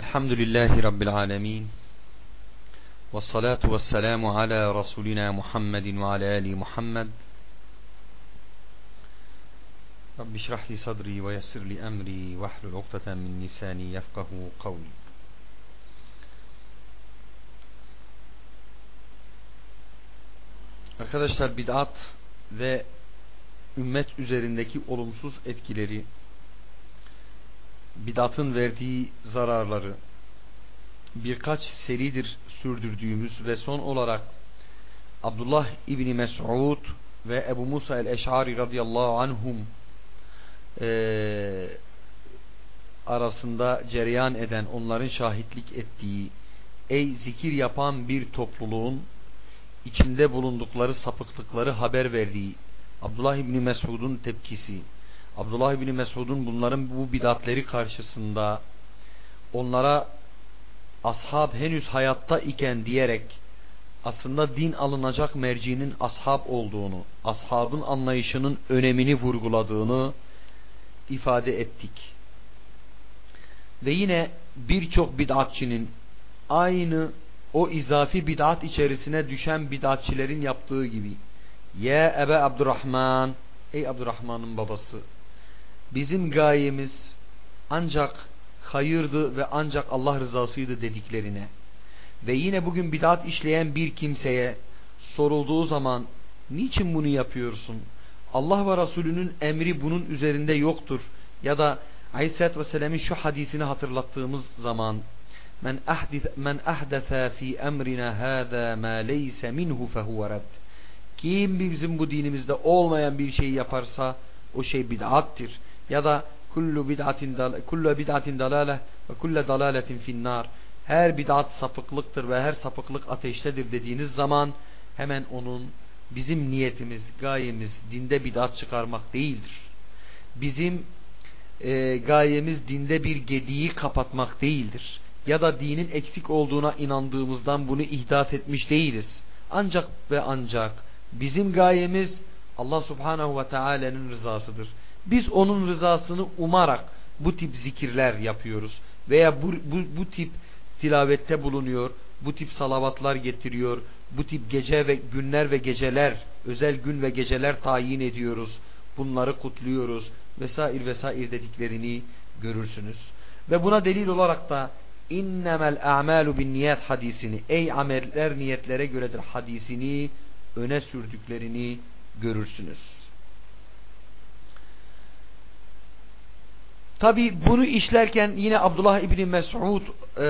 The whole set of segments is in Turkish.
الحمد لله رب العالمين والصلاة والسلام على رسولنا محمد وعلى آل محمد. رب اشرح لي صدري ويسر لي أمري واحلل عقدة من لساني يفقه قولي. Arkadaşlar bid'at ve ümmet üzerindeki olumsuz etkileri bid'atın verdiği zararları birkaç seridir sürdürdüğümüz ve son olarak Abdullah İbni Mes'ud ve Ebu Musa el-Eş'ari radıyallahu anhum e, arasında cereyan eden onların şahitlik ettiği ey zikir yapan bir topluluğun içinde bulundukları sapıklıkları haber verdiği Abdullah İbni Mes'ud'un tepkisi Abdullah İbni Mesud'un bunların bu bidatleri karşısında onlara ashab henüz hayatta iken diyerek aslında din alınacak mercinin ashab olduğunu, ashabın anlayışının önemini vurguladığını ifade ettik. Ve yine birçok bid'atçinin aynı o izafi bid'at içerisine düşen bid'atçilerin yaptığı gibi Ya Ebe Abdurrahman Ey Abdurrahman'ın babası bizim gayemiz ancak hayırdı ve ancak Allah rızasıydı dediklerine ve yine bugün bidat işleyen bir kimseye sorulduğu zaman niçin bunu yapıyorsun? Allah ve Resulünün emri bunun üzerinde yoktur. Ya da Aleyhisselatü Vesselam'ın şu hadisini hatırlattığımız zaman men ahdith men ahdatha fi emrina hada ma leysa minhu fehuve redd. Kim bizim bu dinimizde olmayan bir şey yaparsa o şey bid'attir ya da kullu bid'atin kullu bid'atin dalale ve kullu dalaletin finnar her bid'at sapıklıktır ve her sapıklık ateştedir dediğiniz zaman hemen onun bizim niyetimiz, gayemiz dinde bid'at çıkarmak değildir. Bizim e, gayemiz dinde bir gediği kapatmak değildir. Ya da dinin eksik olduğuna inandığımızdan bunu ihdas etmiş değiliz. Ancak ve ancak bizim gayemiz Allah subhanahu ve teala'nın rızasıdır. Biz onun rızasını umarak bu tip zikirler yapıyoruz. Veya bu, bu, bu tip tilavette bulunuyor, bu tip salavatlar getiriyor, bu tip gece ve günler ve geceler, özel gün ve geceler tayin ediyoruz. Bunları kutluyoruz vesaire vesaire dediklerini görürsünüz. Ve buna delil olarak da innemel a'malu bin niyet hadisini ey ameller niyetlere göredir hadisini öne sürdüklerini görürsünüz. Tabi bunu işlerken yine Abdullah İbni Mes'ud e,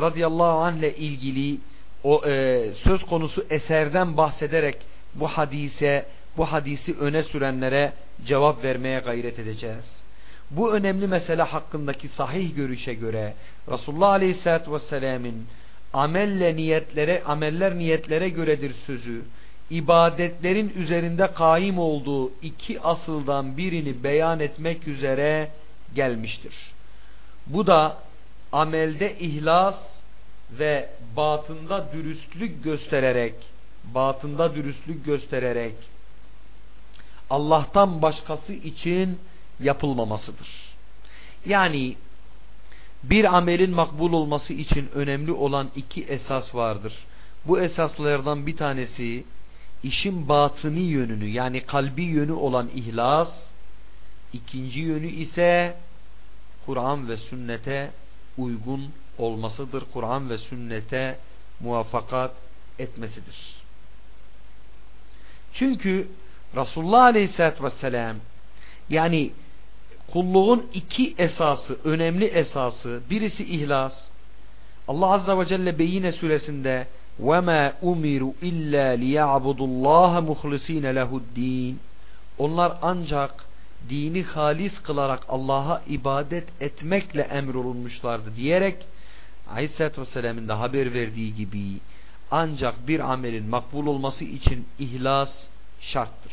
radıyallahu anh ile ilgili o e, söz konusu eserden bahsederek bu hadise bu hadisi öne sürenlere cevap vermeye gayret edeceğiz. Bu önemli mesele hakkındaki sahih görüşe göre Resulullah Aleyhisselatü Vesselam'ın amelle niyetlere, ameller niyetlere göredir sözü ibadetlerin üzerinde kaim olduğu iki asıldan birini beyan etmek üzere gelmiştir. Bu da amelde ihlas ve batında dürüstlük göstererek batında dürüstlük göstererek Allah'tan başkası için yapılmamasıdır. Yani bir amelin makbul olması için önemli olan iki esas vardır. Bu esaslardan bir tanesi işin batını yönünü yani kalbi yönü olan ihlas ikinci yönü ise Kur'an ve sünnete uygun olmasıdır. Kur'an ve sünnete muvaffakat etmesidir. Çünkü Resulullah Aleyhisselatü Vesselam yani kulluğun iki esası, önemli esası, birisi ihlas. Allah Azze ve Celle Beyine suresinde وَمَا اُمِرُوا اِلَّا لِيَعْبُدُوا اللّٰهَ مُخْلِص۪ينَ لَهُ الدِّينَ Onlar ancak dini halis kılarak Allah'a ibadet etmekle emrolunmuşlardı diyerek Aleyhisselatü Vesselam'ın da haber verdiği gibi ancak bir amelin makbul olması için ihlas şarttır.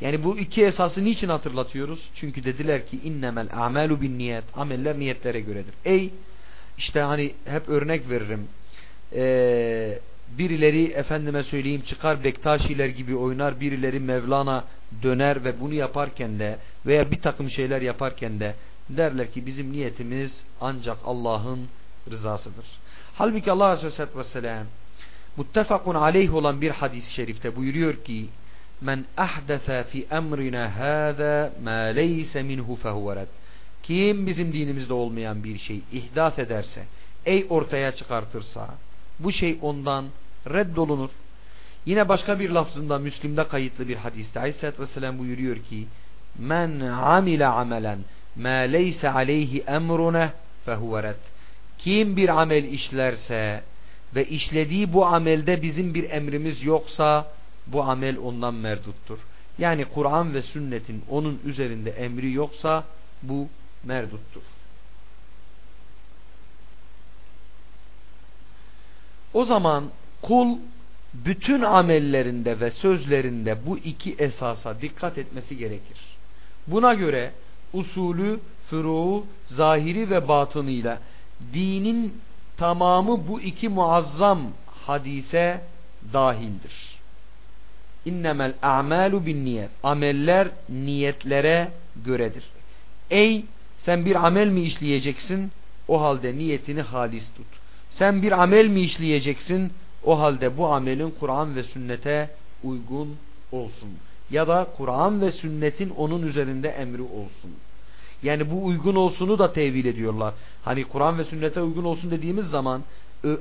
Yani bu iki esası niçin hatırlatıyoruz? Çünkü dediler ki innemel amelu bin niyet ameller niyetlere göredir. Ey işte hani hep örnek veririm e, birileri efendime söyleyeyim çıkar Bektaşiler gibi oynar birileri Mevlana döner ve bunu yaparken de veya bir takım şeyler yaparken de derler ki bizim niyetimiz ancak Allah'ın rızasıdır. Halbuki Allah Aleyhisselatü Vesselam muttefakun aleyh olan bir hadis-i şerifte buyuruyor ki men ahdese fi emrina hâzâ mâ leyse minhu fehuvered kim bizim dinimizde olmayan bir şey ihdas ederse ey ortaya çıkartırsa bu şey ondan reddolunur. Yine başka bir lafzında Müslim'de kayıtlı bir hadiste Aleyhisselatü Vesselam buyuruyor ki men amile amelen ma leyse aleyhi emrune fehuve Kim bir amel işlerse ve işlediği bu amelde bizim bir emrimiz yoksa bu amel ondan merduttur. Yani Kur'an ve sünnetin onun üzerinde emri yoksa bu merduttur. O zaman kul bütün amellerinde ve sözlerinde bu iki esasa dikkat etmesi gerekir. Buna göre usulü, furuğu, zahiri ve batınıyla dinin tamamı bu iki muazzam hadise dahildir. İnnemel a'malu bin niyet. Ameller niyetlere göredir. Ey sen bir amel mi işleyeceksin? O halde niyetini halis tut. Sen bir amel mi işleyeceksin? O halde bu amelin Kur'an ve sünnete uygun olsun. Ya da Kur'an ve sünnetin onun üzerinde emri olsun. Yani bu uygun olsunu da tevil ediyorlar. Hani Kur'an ve sünnete uygun olsun dediğimiz zaman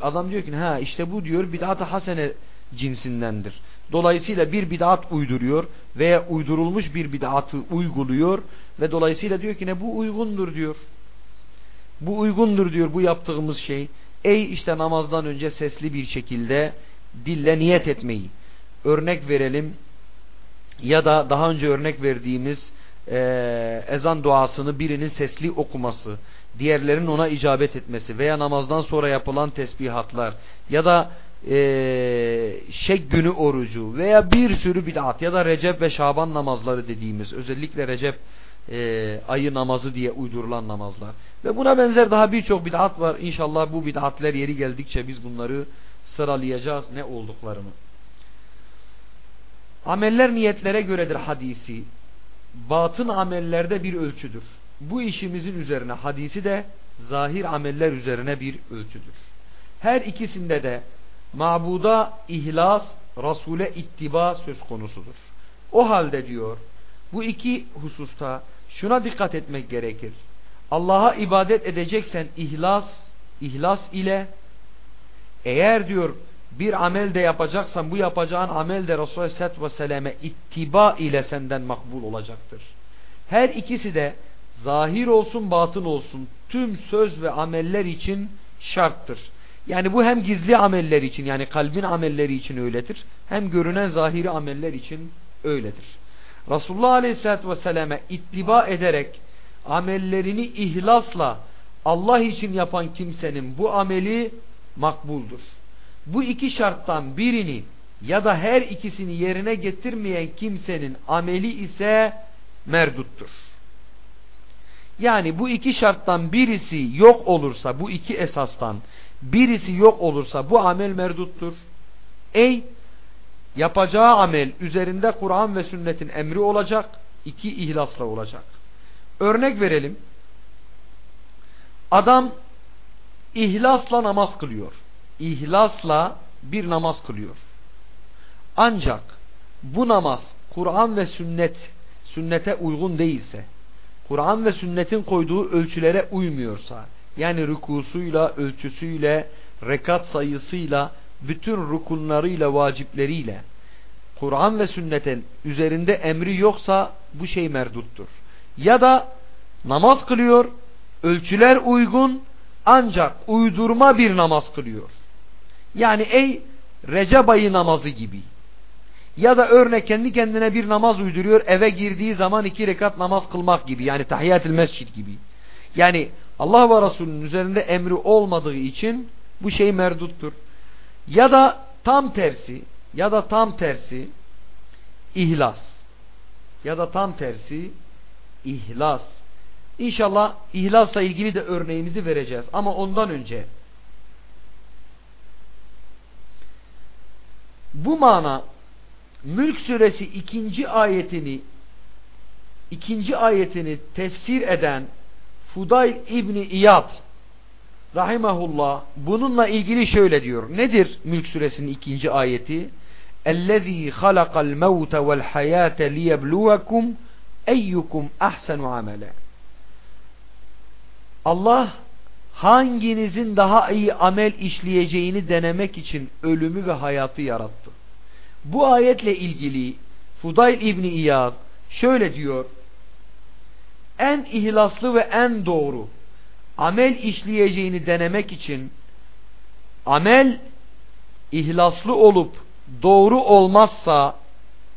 adam diyor ki ha işte bu diyor bid'at-ı hasene cinsindendir. Dolayısıyla bir bid'at uyduruyor veya uydurulmuş bir bid'atı uyguluyor ve dolayısıyla diyor ki ne bu uygundur diyor. Bu uygundur diyor bu yaptığımız şey. Ey işte namazdan önce sesli bir şekilde dille niyet etmeyi. Örnek verelim ya da daha önce örnek verdiğimiz e, ezan duasını birinin sesli okuması, diğerlerinin ona icabet etmesi veya namazdan sonra yapılan tesbihatlar ya da e, şek günü orucu veya bir sürü bid'at ya da Recep ve Şaban namazları dediğimiz özellikle Recep e, ayı namazı diye uydurulan namazlar. Ve buna benzer daha birçok bid'at var. İnşallah bu bid'atler yeri geldikçe biz bunları sıralayacağız ne olduklarını. Ameller niyetlere göredir hadisi. Batın amellerde bir ölçüdür. Bu işimizin üzerine hadisi de zahir ameller üzerine bir ölçüdür. Her ikisinde de mabuda ihlas, Resul'e ittiba söz konusudur. O halde diyor bu iki hususta şuna dikkat etmek gerekir. Allah'a ibadet edeceksen ihlas, ihlas ile eğer diyor bir amel de yapacaksan bu yapacağın amel de Resulü Aleyhisselatü Vesselam'e ittiba ile senden makbul olacaktır. Her ikisi de zahir olsun batın olsun tüm söz ve ameller için şarttır. Yani bu hem gizli ameller için yani kalbin amelleri için öyledir hem görünen zahiri ameller için öyledir. Resulullah Aleyhisselatü Vesselam'e ittiba ederek amellerini ihlasla Allah için yapan kimsenin bu ameli makbuldur. Bu iki şarttan birini ya da her ikisini yerine getirmeyen kimsenin ameli ise merduttur. Yani bu iki şarttan birisi yok olursa bu iki esastan birisi yok olursa bu amel merduttur. Ey yapacağı amel üzerinde Kur'an ve sünnetin emri olacak, iki ihlasla olacak. Örnek verelim. Adam ihlasla namaz kılıyor. İhlasla bir namaz kılıyor. Ancak bu namaz Kur'an ve sünnet sünnete uygun değilse, Kur'an ve sünnetin koyduğu ölçülere uymuyorsa, yani rükusuyla, ölçüsüyle, rekat sayısıyla, bütün rukunlarıyla, vacipleriyle, Kur'an ve sünnetin üzerinde emri yoksa bu şey merduttur. Ya da namaz kılıyor, ölçüler uygun ancak uydurma bir namaz kılıyor. Yani ey Recep ayı namazı gibi. Ya da örnek kendi kendine bir namaz uyduruyor eve girdiği zaman iki rekat namaz kılmak gibi. Yani tahiyyat mescid gibi. Yani Allah ve Resulünün üzerinde emri olmadığı için bu şey merduttur. Ya da tam tersi ya da tam tersi ihlas ya da tam tersi ihlas. İnşallah ihlasla ilgili de örneğimizi vereceğiz. Ama ondan önce bu mana Mülk suresi ikinci ayetini ikinci ayetini tefsir eden Fudayl İbni İyad rahimahullah bununla ilgili şöyle diyor. Nedir Mülk suresinin ikinci ayeti? اَلَّذ۪ي خَلَقَ الْمَوْتَ وَالْحَيَاةَ لِيَبْلُوَكُمْ eyyukum ahsenu amele Allah hanginizin daha iyi amel işleyeceğini denemek için ölümü ve hayatı yarattı. Bu ayetle ilgili Fudayl İbni İyad şöyle diyor. En ihlaslı ve en doğru amel işleyeceğini denemek için amel ihlaslı olup doğru olmazsa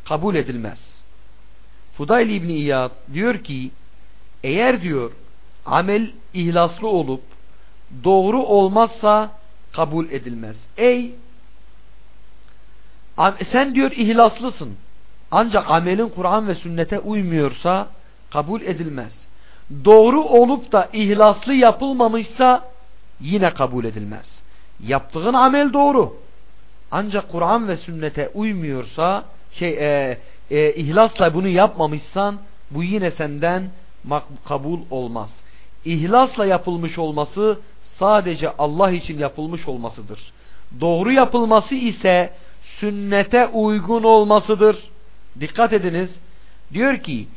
kabul edilmez. Fudayl İbni İyad diyor ki eğer diyor amel ihlaslı olup doğru olmazsa kabul edilmez. Ey sen diyor ihlaslısın. Ancak amelin Kur'an ve sünnete uymuyorsa kabul edilmez. Doğru olup da ihlaslı yapılmamışsa yine kabul edilmez. Yaptığın amel doğru. Ancak Kur'an ve sünnete uymuyorsa şey e, e, ihlasla bunu yapmamışsan bu yine senden kabul olmaz. İhlasla yapılmış olması sadece Allah için yapılmış olmasıdır. Doğru yapılması ise sünnete uygun olmasıdır. Dikkat ediniz. Diyor ki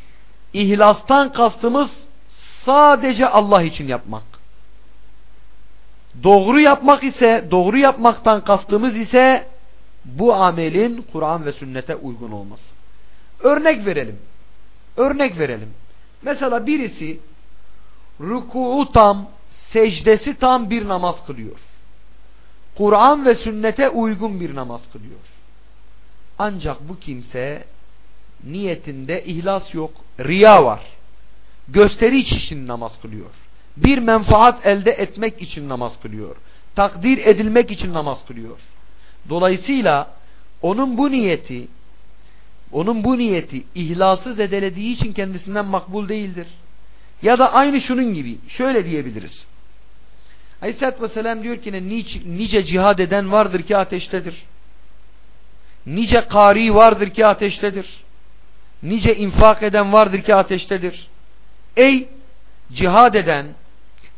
ihlastan kastımız sadece Allah için yapmak. Doğru yapmak ise doğru yapmaktan kastımız ise bu amelin Kur'an ve sünnete uygun olması. Örnek verelim. Örnek verelim. Mesela birisi rükûu tam, secdesi tam bir namaz kılıyor. Kur'an ve sünnete uygun bir namaz kılıyor. Ancak bu kimse niyetinde ihlas yok, riya var. Gösteriş için namaz kılıyor. Bir menfaat elde etmek için namaz kılıyor. Takdir edilmek için namaz kılıyor. Dolayısıyla onun bu niyeti onun bu niyeti ihlası zedelediği için kendisinden makbul değildir. Ya da aynı şunun gibi şöyle diyebiliriz. Aleyhisselatü Vesselam diyor ki nice, nice cihad eden vardır ki ateştedir. Nice kari vardır ki ateştedir. Nice infak eden vardır ki ateştedir. Ey cihad eden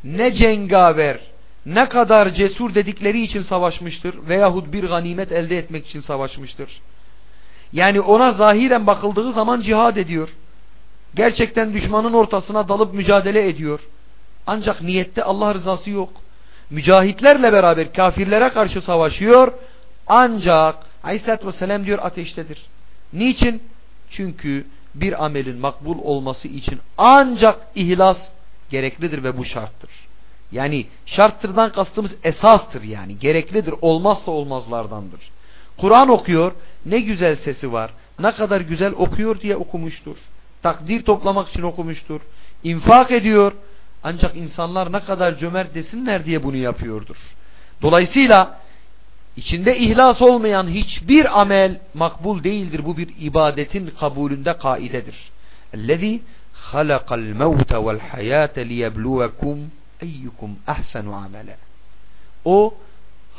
ne cengaver ne kadar cesur dedikleri için savaşmıştır veyahut bir ganimet elde etmek için savaşmıştır. Yani ona zahiren bakıldığı zaman cihad ediyor. Gerçekten düşmanın ortasına dalıp mücadele ediyor. Ancak niyette Allah rızası yok. Mücahitlerle beraber kafirlere karşı savaşıyor. Ancak Aleyhisselatü Vesselam diyor ateştedir. Niçin? Çünkü bir amelin makbul olması için ancak ihlas gereklidir ve bu şarttır. Yani şarttırdan kastımız esastır yani. Gereklidir. Olmazsa olmazlardandır. Kur'an okuyor. Ne güzel sesi var. Ne kadar güzel okuyor diye okumuştur. Takdir toplamak için okumuştur. İnfak ediyor. Ancak insanlar ne kadar cömert desinler diye bunu yapıyordur. Dolayısıyla içinde ihlas olmayan hiçbir amel makbul değildir. Bu bir ibadetin kabulünde kaidedir. اَلَّذ۪ي خَلَقَ الْمَوْتَ وَالْحَيَاةَ لِيَبْلُوَكُمْ اَيُّكُمْ اَحْسَنُ عَمَلًا O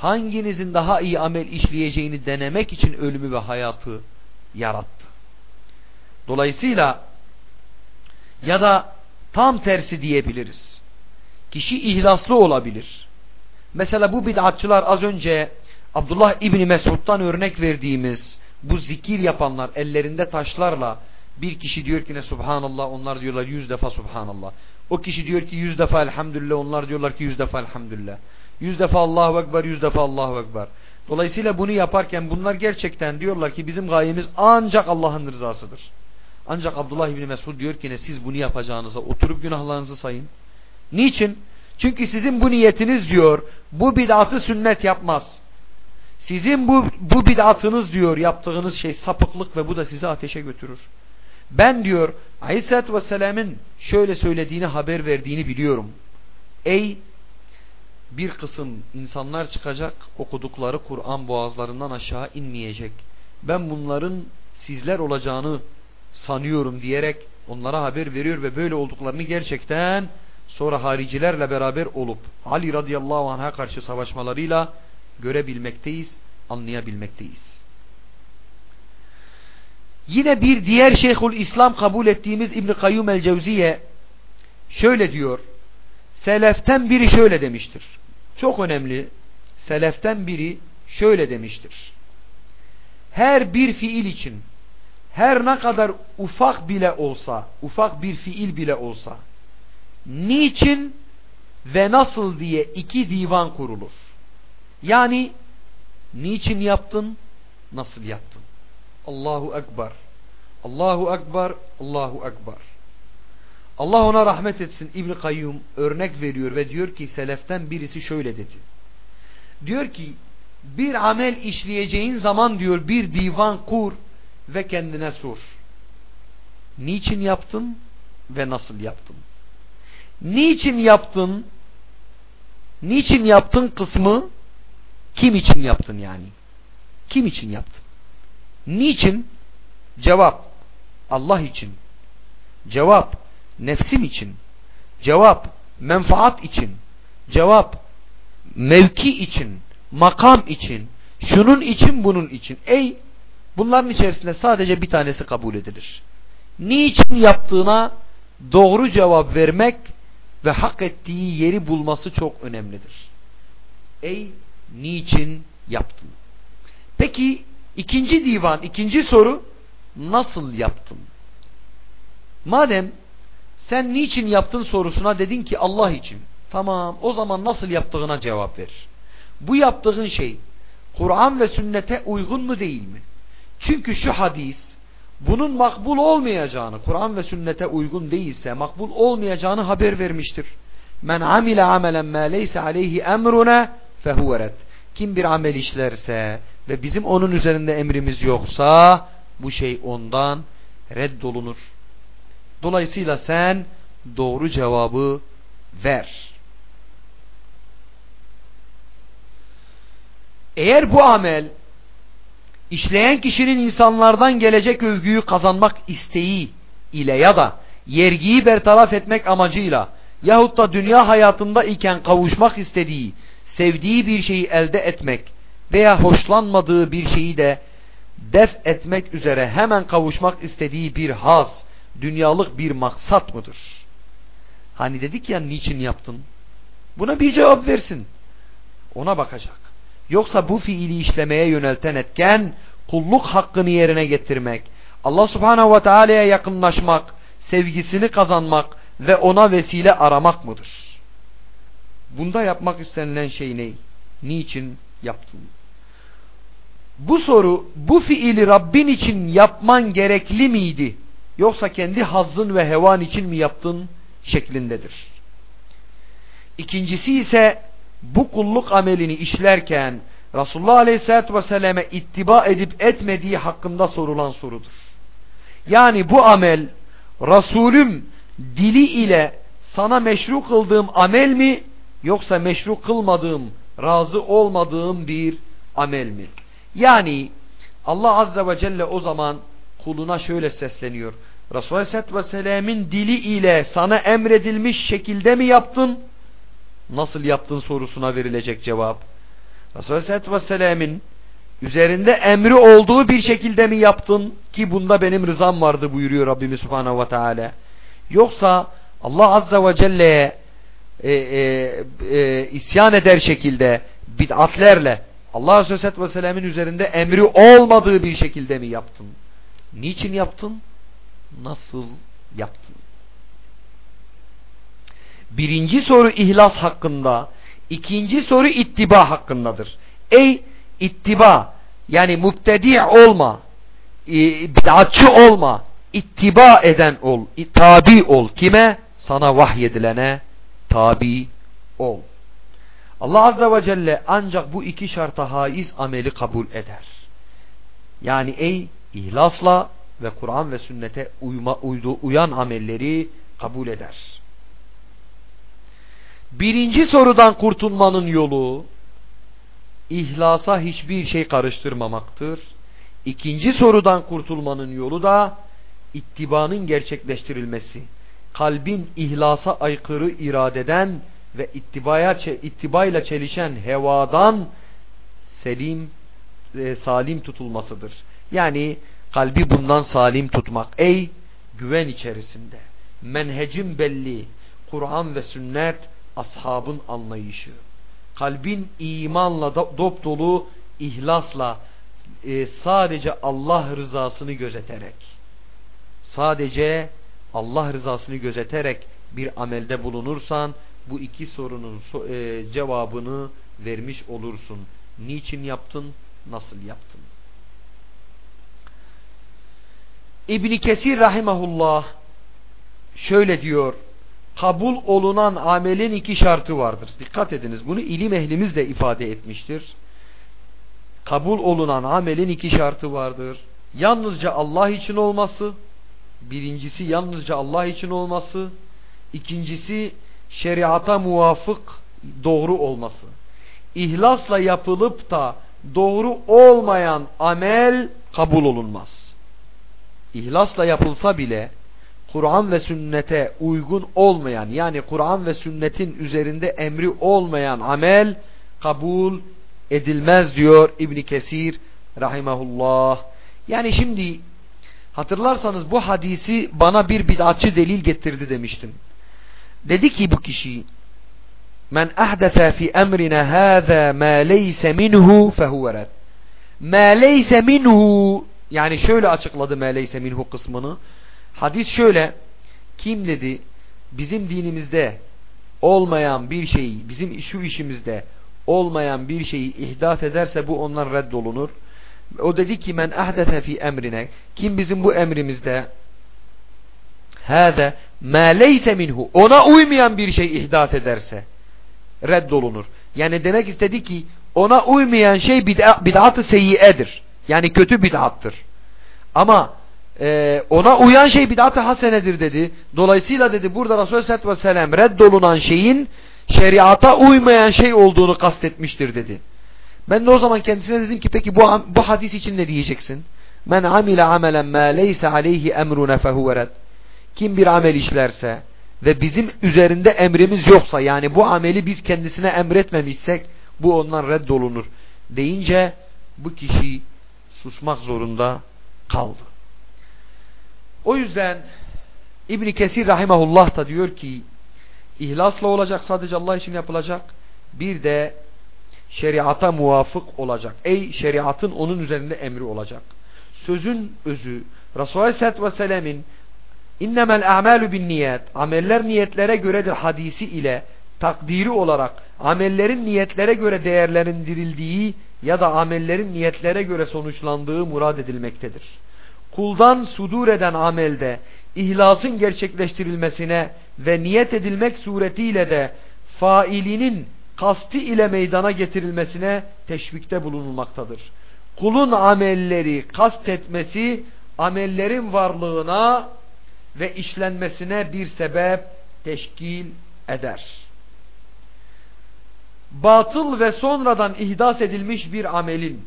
hanginizin daha iyi amel işleyeceğini denemek için ölümü ve hayatı yarattı. Dolayısıyla ya da tam tersi diyebiliriz. Kişi ihlaslı olabilir. Mesela bu bid'atçılar az önce Abdullah İbni Mesud'dan örnek verdiğimiz bu zikir yapanlar ellerinde taşlarla bir kişi diyor ki ne subhanallah onlar diyorlar yüz defa subhanallah. O kişi diyor ki yüz defa elhamdülillah onlar diyorlar ki yüz defa elhamdülillah. Yüz defa Allahu Ekber yüz defa Allahu Ekber. Dolayısıyla bunu yaparken bunlar gerçekten diyorlar ki bizim gayemiz ancak Allah'ın rızasıdır. Ancak Abdullah İbni Mesud diyor ki ne siz bunu yapacağınıza oturup günahlarınızı sayın. Niçin? Çünkü sizin bu niyetiniz diyor bu bid'atı sünnet yapmaz. Sizin bu, bu bid'atınız diyor yaptığınız şey sapıklık ve bu da sizi ateşe götürür. Ben diyor Aleyhisselatü Vesselam'ın şöyle söylediğini haber verdiğini biliyorum. Ey bir kısım insanlar çıkacak okudukları Kur'an boğazlarından aşağı inmeyecek. Ben bunların sizler olacağını sanıyorum diyerek onlara haber veriyor ve böyle olduklarını gerçekten sonra haricilerle beraber olup Ali radıyallahu anh'a karşı savaşmalarıyla görebilmekteyiz, anlayabilmekteyiz. Yine bir diğer Şeyhül İslam kabul ettiğimiz İbn Kayyum el-Cevziye şöyle diyor. Seleften biri şöyle demiştir. Çok önemli. Seleften biri şöyle demiştir. Her bir fiil için her ne kadar ufak bile olsa, ufak bir fiil bile olsa niçin ve nasıl diye iki divan kurulur. Yani niçin yaptın, nasıl yaptın? Allahu Ekber. Allahu Ekber, Allahu Ekber. Allah ona rahmet etsin İbn Kayyum örnek veriyor ve diyor ki seleften birisi şöyle dedi. Diyor ki bir amel işleyeceğin zaman diyor bir divan kur ve kendine sor. Niçin yaptın ve nasıl yaptın? Niçin yaptın? Niçin yaptın kısmı kim için yaptın yani? Kim için yaptın? Niçin? Cevap Allah için. Cevap nefsim için. Cevap menfaat için. Cevap mevki için. Makam için. Şunun için bunun için. Ey bunların içerisinde sadece bir tanesi kabul edilir. Niçin yaptığına doğru cevap vermek ve hak ettiği yeri bulması çok önemlidir. Ey niçin yaptın? Peki ikinci divan, ikinci soru nasıl yaptın? Madem sen niçin yaptın sorusuna dedin ki Allah için. Tamam o zaman nasıl yaptığına cevap ver. Bu yaptığın şey Kur'an ve sünnete uygun mu değil mi? Çünkü şu hadis bunun makbul olmayacağını Kur'an ve sünnete uygun değilse makbul olmayacağını haber vermiştir. Men amile amelen ma leyse aleyhi emruna fehuve Kim bir amel işlerse ve bizim onun üzerinde emrimiz yoksa bu şey ondan reddolunur. Dolayısıyla sen doğru cevabı ver. Eğer bu amel işleyen kişinin insanlardan gelecek övgüyü kazanmak isteği ile ya da yergiyi bertaraf etmek amacıyla yahut da dünya hayatında iken kavuşmak istediği, sevdiği bir şeyi elde etmek veya hoşlanmadığı bir şeyi de def etmek üzere hemen kavuşmak istediği bir haz, dünyalık bir maksat mıdır? Hani dedik ya niçin yaptın? Buna bir cevap versin. Ona bakacak. Yoksa bu fiili işlemeye yönelten etken kulluk hakkını yerine getirmek, Allah subhanehu ve teala'ya yakınlaşmak, sevgisini kazanmak ve ona vesile aramak mıdır? Bunda yapmak istenilen şey ne? Niçin yaptın? Bu soru bu fiili Rabbin için yapman gerekli miydi? Yoksa kendi hazzın ve hevan için mi yaptın? şeklindedir. İkincisi ise bu kulluk amelini işlerken Resulullah Aleyhisselatü Vesselam'e ittiba edip etmediği hakkında sorulan sorudur. Yani bu amel Resulüm dili ile sana meşru kıldığım amel mi yoksa meşru kılmadığım, razı olmadığım bir amel mi? Yani Allah Azze ve Celle o zaman kuluna şöyle sesleniyor. Resulullah Aleyhisselatü Vesselam'ın dili ile sana emredilmiş şekilde mi yaptın? Nasıl yaptın sorusuna verilecek cevap. Resulullah Aleyhisselatü Vesselam'ın üzerinde emri olduğu bir şekilde mi yaptın? Ki bunda benim rızam vardı buyuruyor Rabbimiz Subhanahu ve Teala. Yoksa Allah Azze ve Celle'ye e, e, e, isyan eder şekilde bid'atlerle Allah Aleyhisselatü Vesselam'ın üzerinde emri olmadığı bir şekilde mi yaptın? Niçin yaptın? nasıl yaptın? Birinci soru ihlas hakkında, ikinci soru ittiba hakkındadır. Ey ittiba yani mübtedi olma, e, bid'atçı olma, ittiba eden ol, tabi ol. Kime? Sana vahyedilene tabi ol. Allah Azze ve Celle ancak bu iki şarta haiz ameli kabul eder. Yani ey ihlasla ve Kur'an ve sünnete uyma, uydu, uyan amelleri kabul eder. Birinci sorudan kurtulmanın yolu ihlasa hiçbir şey karıştırmamaktır. İkinci sorudan kurtulmanın yolu da ittibanın gerçekleştirilmesi. Kalbin ihlasa aykırı iradeden ve ittibaya, ittibayla çelişen hevadan selim, e, salim tutulmasıdır. Yani Kalbi bundan salim tutmak. Ey güven içerisinde. Menhecin belli. Kur'an ve sünnet ashabın anlayışı. kalbin imanla dop dolu ihlasla e, sadece Allah rızasını gözeterek sadece Allah rızasını gözeterek bir amelde bulunursan bu iki sorunun e, cevabını vermiş olursun. Niçin yaptın? Nasıl yaptın? İbni Kesir rahimahullah şöyle diyor. Kabul olunan amelin iki şartı vardır. Dikkat ediniz. Bunu ilim ehlimiz de ifade etmiştir. Kabul olunan amelin iki şartı vardır. Yalnızca Allah için olması, birincisi yalnızca Allah için olması, ikincisi şeriata muvafık doğru olması. İhlasla yapılıp da doğru olmayan amel kabul olunmaz. İhlasla yapılsa bile Kur'an ve sünnete uygun olmayan yani Kur'an ve sünnetin üzerinde emri olmayan amel kabul edilmez diyor İbn Kesir rahimahullah. Yani şimdi hatırlarsanız bu hadisi bana bir bid'atçı delil getirdi demiştim. Dedi ki bu kişi Men ahdefe fi emrina hâzâ mâ leyse minhu fehuve red. Mâ leyse minhu yani şöyle açıkladı mâ leyse minhu kısmını. Hadis şöyle kim dedi bizim dinimizde olmayan bir şeyi bizim şu işimizde olmayan bir şeyi ihdat ederse bu ondan reddolunur. O dedi ki men ahdefe fi emrine kim bizim bu emrimizde hâze mâ leyse minhu ona uymayan bir şey ihdat ederse reddolunur. Yani demek istedi ki ona uymayan şey bid'at-ı seyyiyedir. Yani kötü bid'attır. Ama e, ona uyan şey bid'at-ı hasenedir dedi. Dolayısıyla dedi burada Resulü Aleyhisselatü Vesselam reddolunan şeyin şeriata uymayan şey olduğunu kastetmiştir dedi. Ben de o zaman kendisine dedim ki peki bu, bu hadis için ne diyeceksin? Men amile amelen ma leyse aleyhi emruna fehuve Kim bir amel işlerse ve bizim üzerinde emrimiz yoksa yani bu ameli biz kendisine emretmemişsek bu ondan reddolunur deyince bu kişi susmak zorunda kaldı. O yüzden İbn Kesir rahimahullah da diyor ki ihlasla olacak sadece Allah için yapılacak bir de şeriata muvafık olacak. Ey şeriatın onun üzerinde emri olacak. Sözün özü Resulullah Aleyhisselatü Vesselam'ın İnnemel a'malu bin niyet. Ameller niyetlere göredir hadisi ile takdiri olarak amellerin niyetlere göre değerlendirildiği ya da amellerin niyetlere göre sonuçlandığı murad edilmektedir. Kuldan sudur eden amelde ihlasın gerçekleştirilmesine ve niyet edilmek suretiyle de failinin kasti ile meydana getirilmesine teşvikte bulunulmaktadır. Kulun amelleri kastetmesi amellerin varlığına ve işlenmesine bir sebep teşkil eder. Batıl ve sonradan ihdas edilmiş bir amelin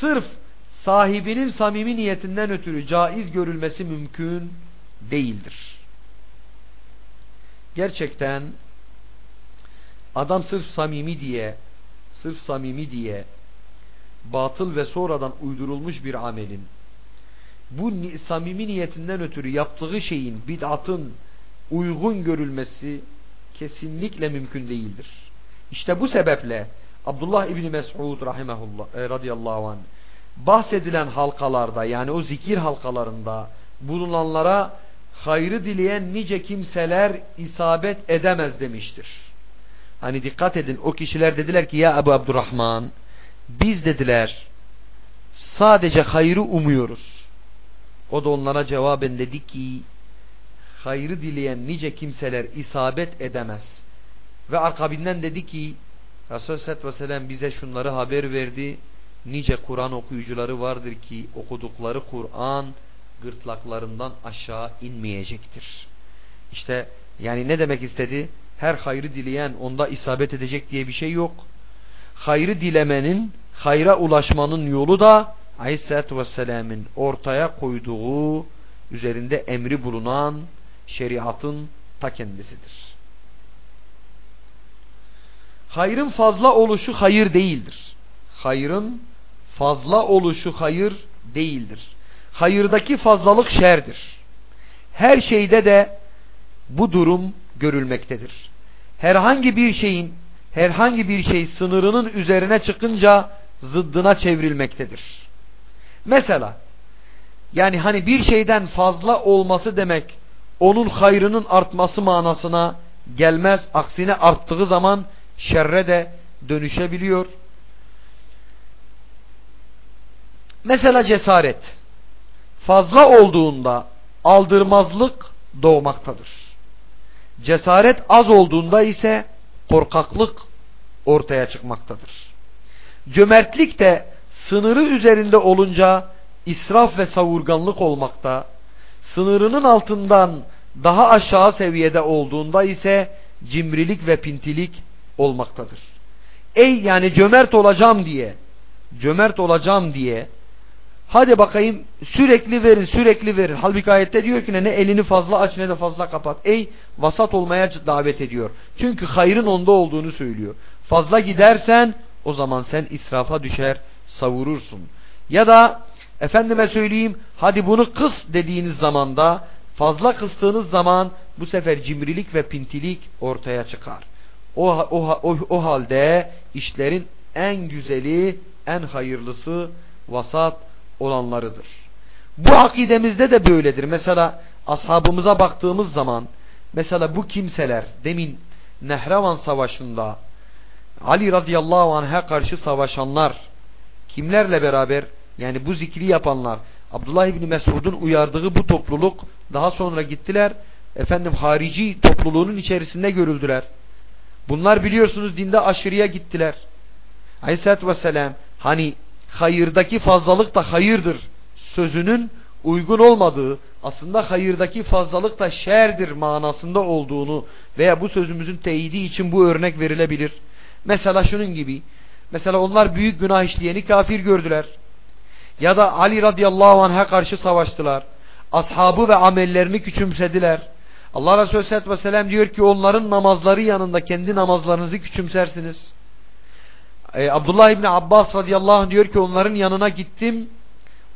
sırf sahibinin samimi niyetinden ötürü caiz görülmesi mümkün değildir. Gerçekten adam sırf samimi diye sırf samimi diye batıl ve sonradan uydurulmuş bir amelin bu samimi niyetinden ötürü yaptığı şeyin bid'atın uygun görülmesi kesinlikle mümkün değildir. İşte bu sebeple Abdullah İbni Mes'ud rahimehullah e, radıyallahu anh bahsedilen halkalarda yani o zikir halkalarında bulunanlara hayrı dileyen nice kimseler isabet edemez demiştir. Hani dikkat edin o kişiler dediler ki ya Ebu Abdurrahman biz dediler sadece hayrı umuyoruz. O da onlara cevaben dedi ki hayrı dileyen nice kimseler isabet edemez. Ve akabinden dedi ki Aleyhisselatü Vesselam bize şunları haber verdi. Nice Kur'an okuyucuları vardır ki okudukları Kur'an gırtlaklarından aşağı inmeyecektir. İşte yani ne demek istedi? Her hayrı dileyen onda isabet edecek diye bir şey yok. Hayrı dilemenin, hayra ulaşmanın yolu da Aleyhisselatü Vesselam'ın ortaya koyduğu üzerinde emri bulunan şeriatın ta kendisidir. Hayrın fazla oluşu hayır değildir. Hayrın fazla oluşu hayır değildir. Hayırdaki fazlalık şerdir. Her şeyde de bu durum görülmektedir. Herhangi bir şeyin herhangi bir şey sınırının üzerine çıkınca zıddına çevrilmektedir. Mesela yani hani bir şeyden fazla olması demek onun hayrının artması manasına gelmez. Aksine arttığı zaman şerre de dönüşebiliyor. Mesela cesaret. Fazla olduğunda aldırmazlık doğmaktadır. Cesaret az olduğunda ise korkaklık ortaya çıkmaktadır. Cömertlik de sınırı üzerinde olunca israf ve savurganlık olmakta, sınırının altından daha aşağı seviyede olduğunda ise cimrilik ve pintilik olmaktadır. Ey yani cömert olacağım diye, cömert olacağım diye Hadi bakayım sürekli verin sürekli verin. Halbuki ayette diyor ki ne elini fazla aç ne de fazla kapat. Ey vasat olmaya davet ediyor. Çünkü hayrın onda olduğunu söylüyor. Fazla gidersen o zaman sen israfa düşer savurursun. Ya da efendime söyleyeyim hadi bunu kıs dediğiniz zamanda fazla kıstığınız zaman bu sefer cimrilik ve pintilik ortaya çıkar. O, o, o, o halde işlerin en güzeli en hayırlısı vasat olanlarıdır. Bu akidemizde de böyledir. Mesela ashabımıza baktığımız zaman mesela bu kimseler demin Nehravan Savaşı'nda Ali radıyallahu anh'a karşı savaşanlar kimlerle beraber yani bu zikri yapanlar Abdullah İbni Mesud'un uyardığı bu topluluk daha sonra gittiler efendim harici topluluğunun içerisinde görüldüler. Bunlar biliyorsunuz dinde aşırıya gittiler. Aleyhisselatü Vesselam hani hayırdaki fazlalık da hayırdır sözünün uygun olmadığı, aslında hayırdaki fazlalık da şerdir manasında olduğunu veya bu sözümüzün teyidi için bu örnek verilebilir. Mesela şunun gibi, mesela onlar büyük günah işleyeni kafir gördüler. Ya da Ali radıyallahu anh'a karşı savaştılar. Ashabı ve amellerini küçümsediler. Allah Resulü aleyhissalatü vesselam diyor ki onların namazları yanında kendi namazlarınızı küçümsersiniz e, Abdullah İbni Abbas radıyallahu anh diyor ki onların yanına gittim.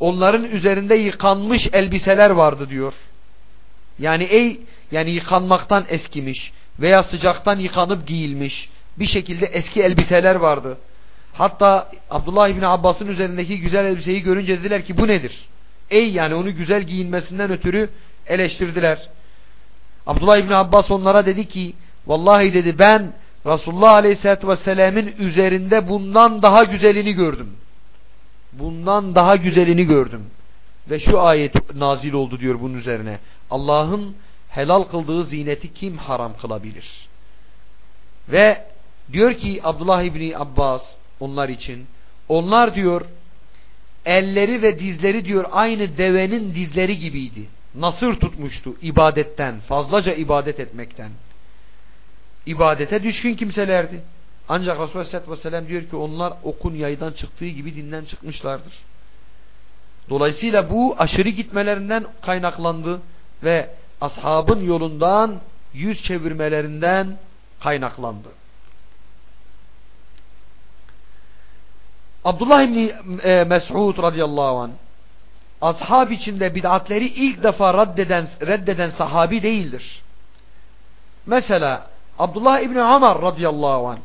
Onların üzerinde yıkanmış elbiseler vardı diyor. Yani ey yani yıkanmaktan eskimiş veya sıcaktan yıkanıp giyilmiş bir şekilde eski elbiseler vardı. Hatta Abdullah İbni Abbas'ın üzerindeki güzel elbiseyi görünce dediler ki bu nedir? Ey yani onu güzel giyinmesinden ötürü eleştirdiler. Abdullah İbni Abbas onlara dedi ki vallahi dedi ben Resulullah Aleyhisselatü Vesselam'ın üzerinde bundan daha güzelini gördüm. Bundan daha güzelini gördüm. Ve şu ayet nazil oldu diyor bunun üzerine. Allah'ın helal kıldığı zineti kim haram kılabilir? Ve diyor ki Abdullah İbni Abbas onlar için onlar diyor elleri ve dizleri diyor aynı devenin dizleri gibiydi. Nasır tutmuştu ibadetten, fazlaca ibadet etmekten ibadete düşkün kimselerdi. Ancak Resulullah Aleyhisselatü Vesselam diyor ki onlar okun yaydan çıktığı gibi dinden çıkmışlardır. Dolayısıyla bu aşırı gitmelerinden kaynaklandı ve ashabın yolundan yüz çevirmelerinden kaynaklandı. Abdullah İbni e, Mes'ud radıyallahu anh ashab içinde bid'atleri ilk defa reddeden, reddeden sahabi değildir. Mesela Abdullah İbni Amar radıyallahu anh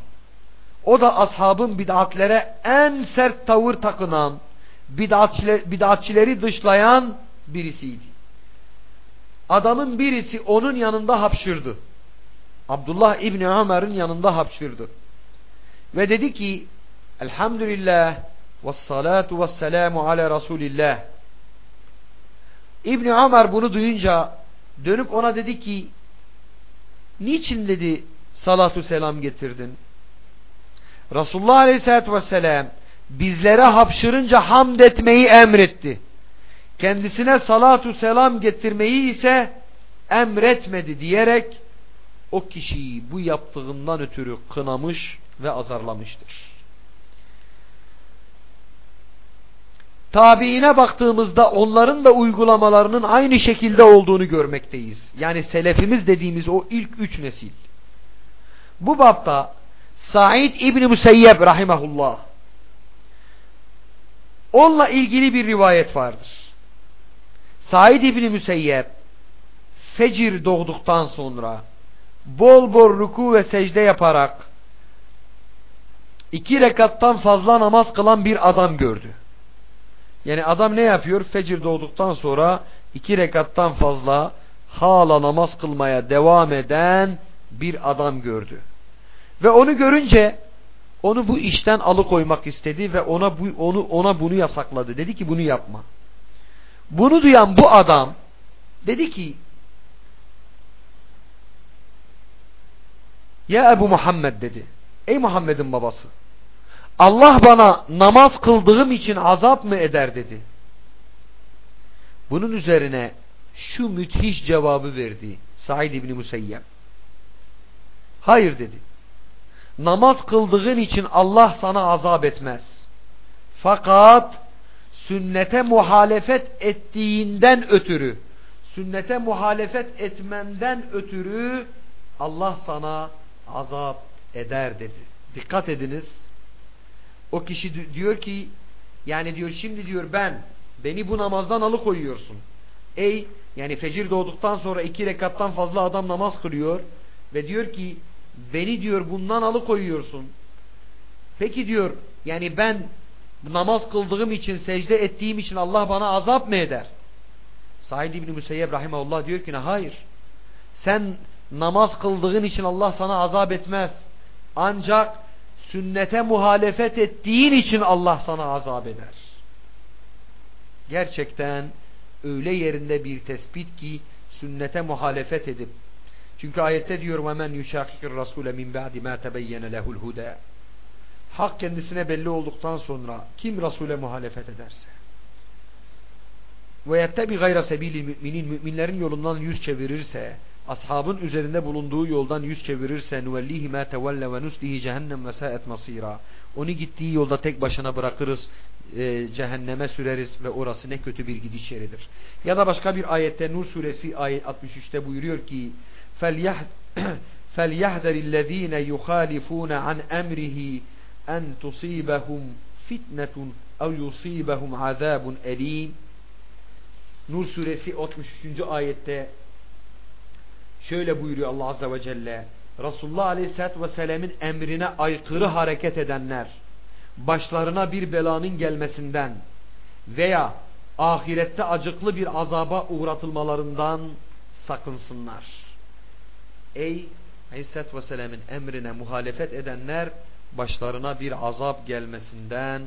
o da ashabın bid'atlere en sert tavır takınan bid'atçileri dışlayan birisiydi. Adamın birisi onun yanında hapşırdı. Abdullah İbni Ömer'in yanında hapşırdı. Ve dedi ki Elhamdülillah ve salatu ve selamu ala Resulillah. İbni Ömer bunu duyunca dönüp ona dedi ki Niçin dedi salatu selam getirdin? Resulullah Aleyhisselatü Vesselam bizlere hapşırınca hamd etmeyi emretti. Kendisine salatu selam getirmeyi ise emretmedi diyerek o kişiyi bu yaptığından ötürü kınamış ve azarlamıştır. Tabiine baktığımızda onların da uygulamalarının aynı şekilde olduğunu görmekteyiz. Yani selefimiz dediğimiz o ilk üç nesil. Bu bapta Said İbni Müseyyeb rahimahullah onunla ilgili bir rivayet vardır. Said İbni Müseyyeb fecir doğduktan sonra bol bol ruku ve secde yaparak iki rekattan fazla namaz kılan bir adam gördü. Yani adam ne yapıyor? Fecir doğduktan sonra iki rekattan fazla hala namaz kılmaya devam eden bir adam gördü. Ve onu görünce onu bu işten alıkoymak istedi ve ona bu onu ona bunu yasakladı. Dedi ki bunu yapma. Bunu duyan bu adam dedi ki Ya Ebu Muhammed dedi. Ey Muhammed'in babası. Allah bana namaz kıldığım için azap mı eder dedi. Bunun üzerine şu müthiş cevabı verdi Said İbni Musayyem. Hayır dedi. Namaz kıldığın için Allah sana azap etmez. Fakat sünnete muhalefet ettiğinden ötürü, sünnete muhalefet etmenden ötürü Allah sana azap eder dedi. Dikkat ediniz. O kişi diyor ki yani diyor şimdi diyor ben beni bu namazdan alıkoyuyorsun. Ey yani fecir doğduktan sonra iki rekattan fazla adam namaz kılıyor ve diyor ki beni diyor bundan alıkoyuyorsun. Peki diyor yani ben namaz kıldığım için secde ettiğim için Allah bana azap mı eder? Said İbni Müseyyep Rahimahullah diyor ki hayır. Sen namaz kıldığın için Allah sana azap etmez. Ancak sünnete muhalefet ettiğin için Allah sana azap eder. Gerçekten öyle yerinde bir tespit ki sünnete muhalefet edip çünkü ayette diyor وَمَنْ يُشَاقِقِ الرَّسُولَ مِنْ بَعْدِ مَا تَبَيَّنَ لَهُ الْهُدَى Hak kendisine belli olduktan sonra kim Resul'e muhalefet ederse ve yettebi gayra sebili müminin müminlerin yolundan yüz çevirirse ashabın üzerinde bulunduğu yoldan yüz çevirirse nuvellihi ma tevelle ve nuslihi cehennem ve saet masira onu gittiği yolda tek başına bırakırız e, cehenneme süreriz ve orası ne kötü bir gidiş yeridir. Ya da başka bir ayette Nur suresi ayet 63'te buyuruyor ki فَلْيَحْذَرِ الَّذ۪ينَ يُخَالِفُونَ عَنْ اَمْرِهِ اَنْ تُصِيبَهُمْ فِتْنَةٌ اَوْ يُصِيبَهُمْ عَذَابٌ اَل۪يمٌ Nur suresi 63. ayette şöyle buyuruyor Allah Azze ve Celle Resulullah Aleyhisselatü Vesselam'ın emrine aykırı hareket edenler başlarına bir belanın gelmesinden veya ahirette acıklı bir azaba uğratılmalarından sakınsınlar. Ey Aleyhisselatü Vesselam'ın emrine muhalefet edenler başlarına bir azap gelmesinden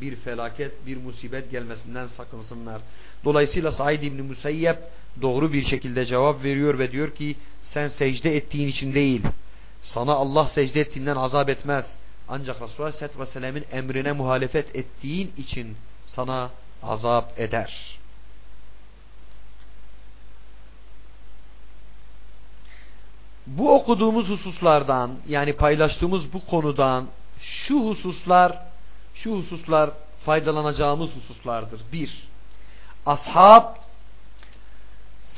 bir felaket, bir musibet gelmesinden sakınsınlar. Dolayısıyla Said İbni Musayyep doğru bir şekilde cevap veriyor ve diyor ki sen secde ettiğin için değil, sana Allah secde ettiğinden azap etmez. Ancak Resulullah Aleyhisselatü Vesselam'ın emrine muhalefet ettiğin için sana azap eder. Bu okuduğumuz hususlardan yani paylaştığımız bu konudan şu hususlar şu hususlar faydalanacağımız hususlardır. Bir, ashab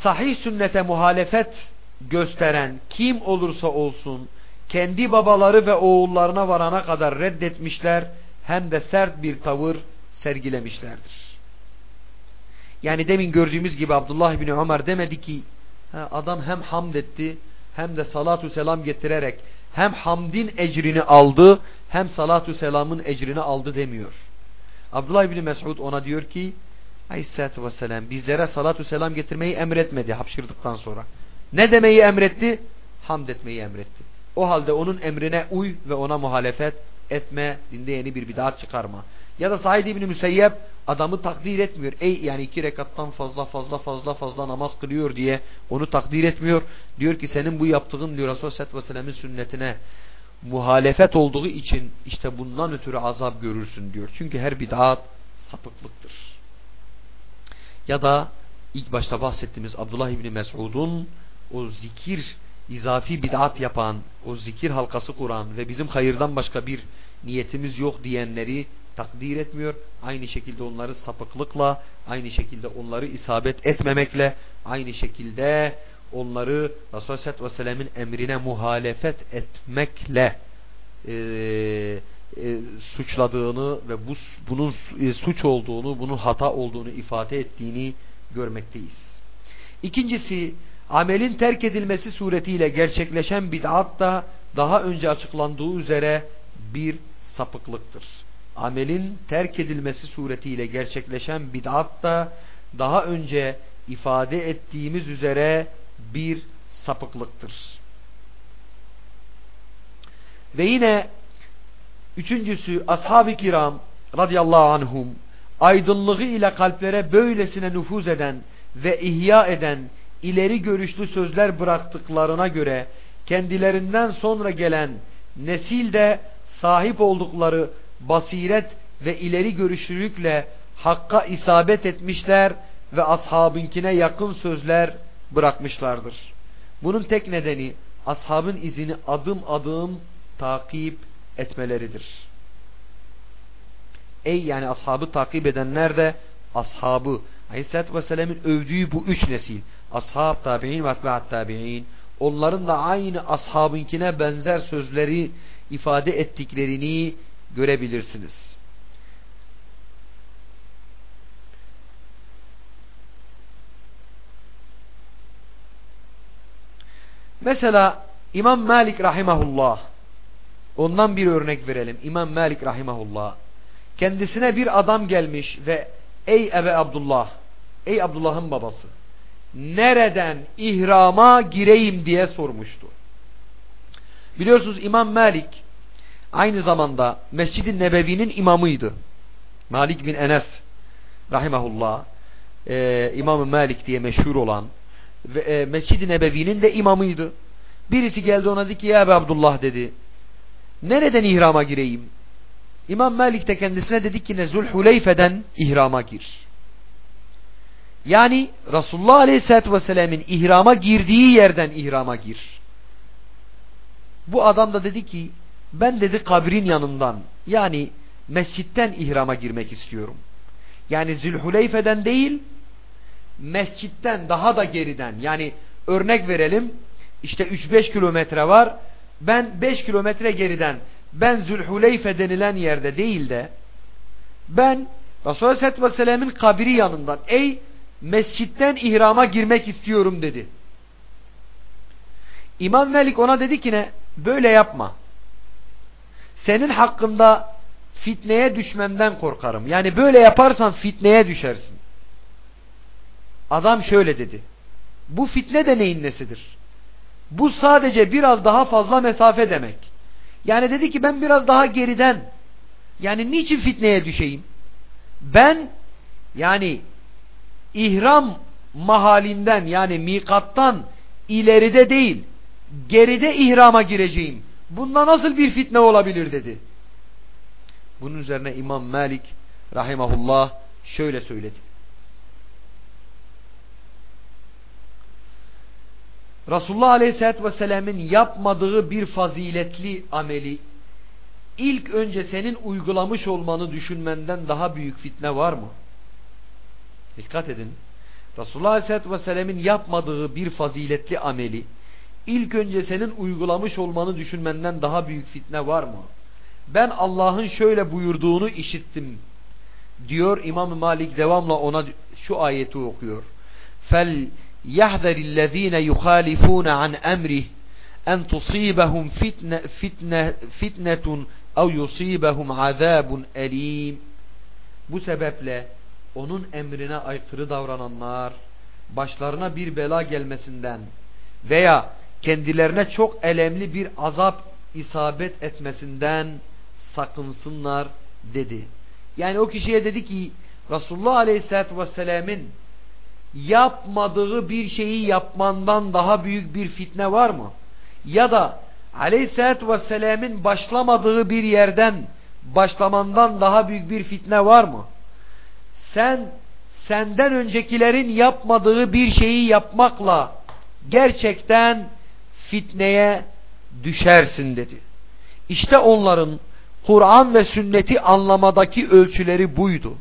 sahih sünnete muhalefet gösteren kim olursa olsun kendi babaları ve oğullarına varana kadar reddetmişler hem de sert bir tavır sergilemişlerdir. Yani demin gördüğümüz gibi Abdullah bin Ömer demedi ki adam hem hamd etti hem de salatu selam getirerek hem hamdin ecrini aldı hem salatu selamın ecrini aldı demiyor. Abdullah bin Mesud ona diyor ki Aleyhisselatü Vesselam bizlere salatu selam getirmeyi emretmedi hapşırdıktan sonra. Ne demeyi emretti? Hamd etmeyi emretti. O halde onun emrine uy ve ona muhalefet etme, dinde yeni bir bidat çıkarma. Ya da Said İbni Müseyyep adamı takdir etmiyor. Ey yani iki rekattan fazla fazla fazla fazla namaz kılıyor diye onu takdir etmiyor. Diyor ki senin bu yaptığın diyor Resulullah Vesselam'ın sünnetine muhalefet olduğu için işte bundan ötürü azap görürsün diyor. Çünkü her bid'at sapıklıktır. Ya da ilk başta bahsettiğimiz Abdullah İbni Mesud'un o zikir izafi bid'at yapan, o zikir halkası kuran ve bizim hayırdan başka bir niyetimiz yok diyenleri takdir etmiyor. Aynı şekilde onları sapıklıkla, aynı şekilde onları isabet etmemekle, aynı şekilde onları Resulullah Aleyhisselatü Vesselam'ın emrine muhalefet etmekle e, e, suçladığını ve bu bunun e, suç olduğunu, bunun hata olduğunu ifade ettiğini görmekteyiz. İkincisi, amelin terk edilmesi suretiyle gerçekleşen bid'at da daha önce açıklandığı üzere bir sapıklıktır. Amelin terk edilmesi suretiyle gerçekleşen bid'at da daha önce ifade ettiğimiz üzere bir sapıklıktır. Ve yine üçüncüsü ashab-ı kiram radıyallahu anhum aydınlığı ile kalplere böylesine nüfuz eden ve ihya eden ileri görüşlü sözler bıraktıklarına göre kendilerinden sonra gelen nesil de sahip oldukları basiret ve ileri görüşlülükle hakka isabet etmişler ve ashabınkine yakın sözler bırakmışlardır. Bunun tek nedeni ashabın izini adım adım takip etmeleridir. Ey yani ashabı takip edenler de ashabı Aleyhisselatü Vesselam'ın övdüğü bu üç nesil ashab, tabi'in ve atba'at tabi'in onların da aynı ashabınkine benzer sözleri ifade ettiklerini görebilirsiniz. Mesela İmam Malik rahimahullah ondan bir örnek verelim. İmam Malik rahimahullah kendisine bir adam gelmiş ve ey Ebe Abdullah ey Abdullah'ın babası nereden ihrama gireyim diye sormuştu. Biliyorsunuz İmam Malik aynı zamanda Mescid-i Nebevi'nin imamıydı. Malik bin Enes rahimahullah e, İmam Malik diye meşhur olan ve e, Mescid-i Nebevi'nin de imamıydı. Birisi geldi ona dedi ki ya Ebu Abdullah dedi. Nereden ihrama gireyim? İmam Malik de kendisine dedi ki ne Zulhuleyfe'den ihrama gir. Yani Resulullah Aleyhisselatü Vesselam'ın ihrama girdiği yerden ihrama gir. Bu adam da dedi ki ben dedi kabrin yanından yani mescitten ihrama girmek istiyorum. Yani Zülhuleyfe'den değil mescitten daha da geriden yani örnek verelim işte 3-5 kilometre var ben 5 kilometre geriden ben Zülhuleyfe denilen yerde değil de ben Resulullah Aleyhisselatü Vesselam'ın kabri yanından ey mescitten ihrama girmek istiyorum dedi. İmam Melik ona dedi ki ne? Böyle yapma. Senin hakkında fitneye düşmenden korkarım. Yani böyle yaparsan fitneye düşersin. Adam şöyle dedi. Bu fitne de neyin nesidir? Bu sadece biraz daha fazla mesafe demek. Yani dedi ki ben biraz daha geriden yani niçin fitneye düşeyim? Ben yani ihram mahalinden yani mikattan ileride değil geride ihrama gireceğim. Bunda nasıl bir fitne olabilir dedi. Bunun üzerine İmam Malik rahimahullah şöyle söyledi. Resulullah Aleyhisselatü Vesselam'ın yapmadığı bir faziletli ameli ilk önce senin uygulamış olmanı düşünmenden daha büyük fitne var mı? Dikkat edin. Resulullah Aleyhisselatü Vesselam'ın yapmadığı bir faziletli ameli ilk önce senin uygulamış olmanı düşünmenden daha büyük fitne var mı? Ben Allah'ın şöyle buyurduğunu işittim diyor İmam Malik devamla ona şu ayeti okuyor. Fel yahdharillezine yuhalifun an emrih en tusibahum fitne fitne fitnetun ev yusibahum azabun elim. Bu sebeple onun emrine aykırı davrananlar başlarına bir bela gelmesinden veya kendilerine çok elemli bir azap isabet etmesinden sakınsınlar dedi. Yani o kişiye dedi ki Resulullah Aleyhisselatü Vesselam'ın yapmadığı bir şeyi yapmandan daha büyük bir fitne var mı? Ya da Aleyhisselatü Vesselam'ın başlamadığı bir yerden başlamandan daha büyük bir fitne var mı? Sen senden öncekilerin yapmadığı bir şeyi yapmakla gerçekten fitneye düşersin dedi. İşte onların Kur'an ve sünneti anlamadaki ölçüleri buydu.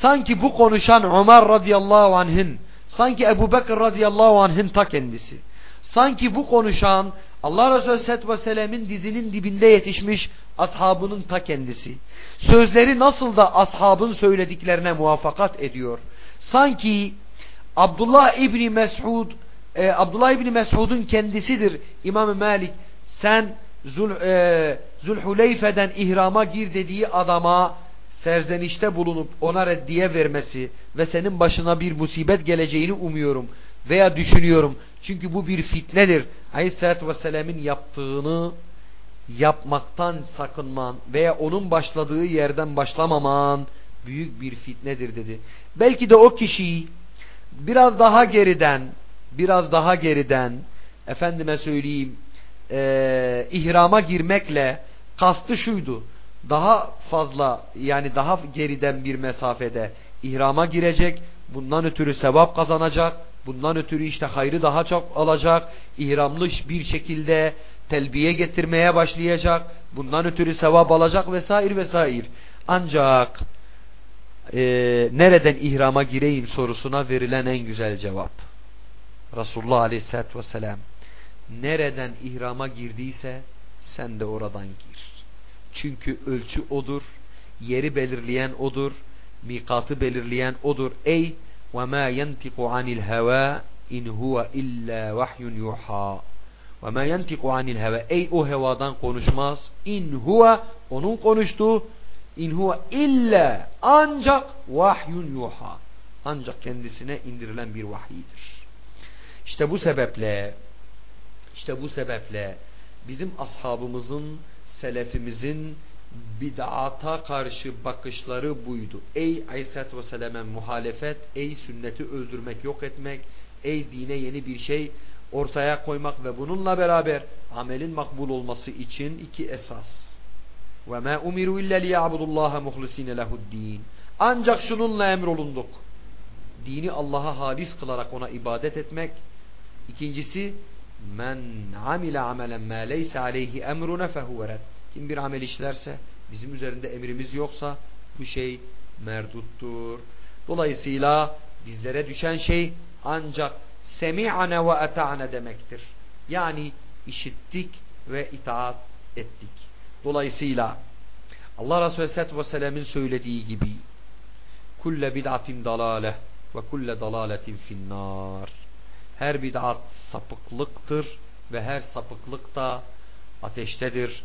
Sanki bu konuşan Ömer radıyallahu anh'ın, sanki Ebu Bekir radıyallahu anh'ın ta kendisi. Sanki bu konuşan Allah Resulü Aleyhisselatü Vesselam'ın dizinin dibinde yetişmiş ashabının ta kendisi. Sözleri nasıl da ashabın söylediklerine muvaffakat ediyor. Sanki Abdullah İbni Mes'ud e, Abdullah İbni Mes'ud'un kendisidir İmam Malik sen Zul, e, Zülhuleyfe'den ihrama gir dediği adama serzenişte bulunup ona reddiye vermesi ve senin başına bir musibet geleceğini umuyorum veya düşünüyorum. Çünkü bu bir fitnedir. Aleyhisselatü Vesselam'ın yaptığını yapmaktan sakınman veya onun başladığı yerden başlamaman büyük bir fitnedir dedi. Belki de o kişi biraz daha geriden biraz daha geriden efendime söyleyeyim e, ihrama girmekle kastı şuydu. Daha fazla yani daha geriden bir mesafede ihrama girecek. Bundan ötürü sevap kazanacak. Bundan ötürü işte hayrı daha çok alacak. İhramlı bir şekilde telbiye getirmeye başlayacak. Bundan ötürü sevap alacak vesaire vesaire. Ancak e, nereden ihrama gireyim sorusuna verilen en güzel cevap. Resulullah Aleyhisselatü Vesselam nereden ihrama girdiyse sen de oradan gir. Çünkü ölçü odur, yeri belirleyen odur, mikatı belirleyen odur. Ey ve ma yentiku anil heva in huve illa vahyun yuha. Ve ma yentiku anil heva. Ey o hevadan konuşmaz. İn huve onun konuştuğu in huve illa ancak vahyun yuha. Ancak kendisine indirilen bir vahiydir. İşte bu sebeple işte bu sebeple bizim ashabımızın selefimizin bid'ata karşı bakışları buydu. Ey Aleyhisselatü Vesselam'a muhalefet, ey sünneti öldürmek, yok etmek, ey dine yeni bir şey ortaya koymak ve bununla beraber amelin makbul olması için iki esas. وَمَا اُمِرُوا اِلَّا لِيَعْبُدُ اللّٰهَ مُخْلِس۪ينَ لَهُ الدِّينَ Ancak şununla emrolunduk. Dini Allah'a halis kılarak ona ibadet etmek. İkincisi men amile amelen ma leysa aleyhi emruna fehuve Kim bir amel işlerse bizim üzerinde emrimiz yoksa bu şey merduttur. Dolayısıyla bizlere düşen şey ancak semi'ane ve eta'ne demektir. Yani işittik ve itaat ettik. Dolayısıyla Allah Resulü Aleyhisselatü Vesselam'ın söylediği gibi kulle bid'atin dalale ve kulle dalaletin finnar her bid'at sapıklıktır ve her sapıklık da ateştedir.